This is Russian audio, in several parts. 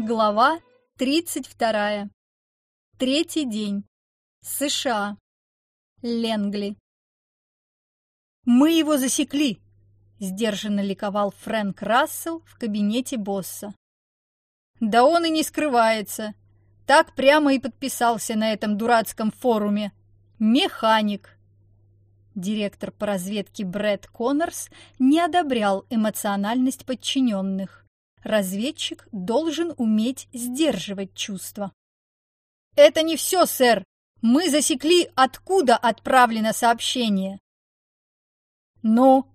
Глава 32. Третий день. США. Ленгли. «Мы его засекли!» – сдержанно ликовал Фрэнк Рассел в кабинете босса. «Да он и не скрывается. Так прямо и подписался на этом дурацком форуме. Механик!» Директор по разведке Брэд Коннорс не одобрял эмоциональность подчиненных разведчик должен уметь сдерживать чувства. «Это не все, сэр! Мы засекли, откуда отправлено сообщение!» «Ну?»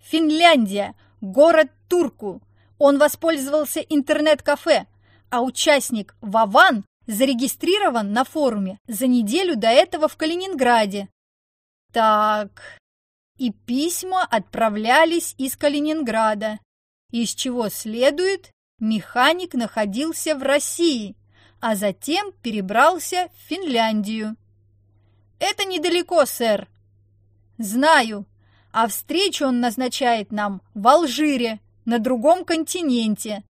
«Финляндия, город Турку. Он воспользовался интернет-кафе, а участник Ваван зарегистрирован на форуме за неделю до этого в Калининграде. Так, и письма отправлялись из Калининграда из чего следует, механик находился в России, а затем перебрался в Финляндию. «Это недалеко, сэр». «Знаю, а встречу он назначает нам в Алжире, на другом континенте.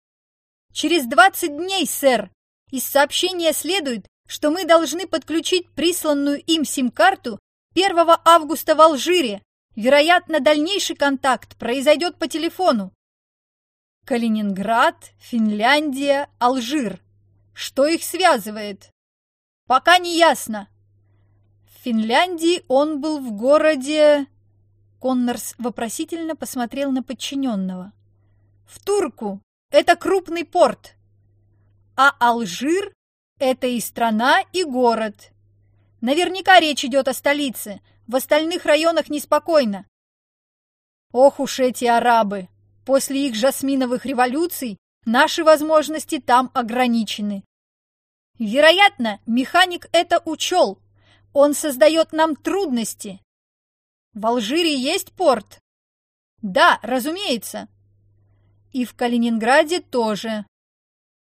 Через 20 дней, сэр. Из сообщения следует, что мы должны подключить присланную им сим-карту 1 августа в Алжире. Вероятно, дальнейший контакт произойдет по телефону. Калининград, Финляндия, Алжир. Что их связывает? Пока не ясно. В Финляндии он был в городе... Коннорс вопросительно посмотрел на подчиненного. В Турку. Это крупный порт. А Алжир – это и страна, и город. Наверняка речь идет о столице. В остальных районах неспокойно. Ох уж эти арабы! После их жасминовых революций наши возможности там ограничены. Вероятно, механик это учел. Он создает нам трудности. В Алжире есть порт? Да, разумеется. И в Калининграде тоже.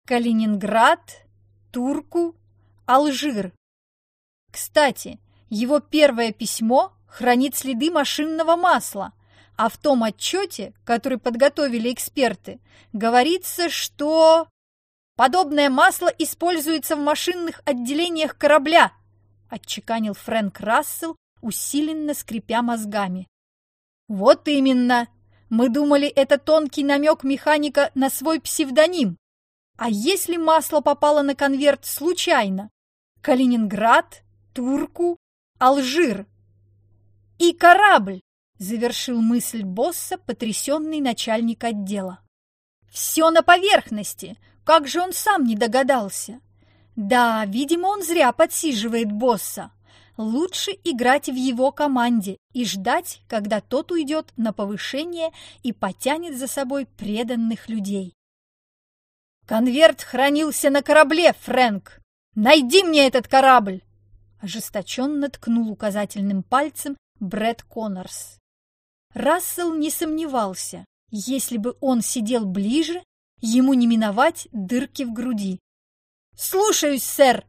Калининград, Турку, Алжир. Кстати, его первое письмо хранит следы машинного масла – а в том отчете, который подготовили эксперты, говорится, что подобное масло используется в машинных отделениях корабля, отчеканил Фрэнк Рассел, усиленно скрипя мозгами. Вот именно. Мы думали, это тонкий намек механика на свой псевдоним. А если масло попало на конверт случайно? Калининград, Турку, Алжир. И корабль, Завершил мысль босса потрясенный начальник отдела. «Все на поверхности! Как же он сам не догадался?» «Да, видимо, он зря подсиживает босса. Лучше играть в его команде и ждать, когда тот уйдет на повышение и потянет за собой преданных людей». «Конверт хранился на корабле, Фрэнк! Найди мне этот корабль!» Ожесточенно ткнул указательным пальцем Брэд Коннорс. Рассел не сомневался, если бы он сидел ближе, ему не миновать дырки в груди. «Слушаюсь, сэр!»